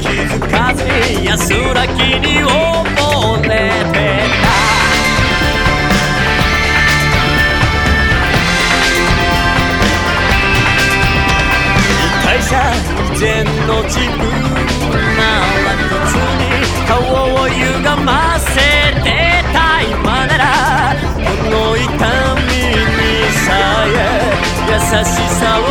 気づかず安らぎに溺れてた。会社前の自分なら別に顔を歪ませてた今ならこの痛みにさえ優しさを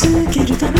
続けるため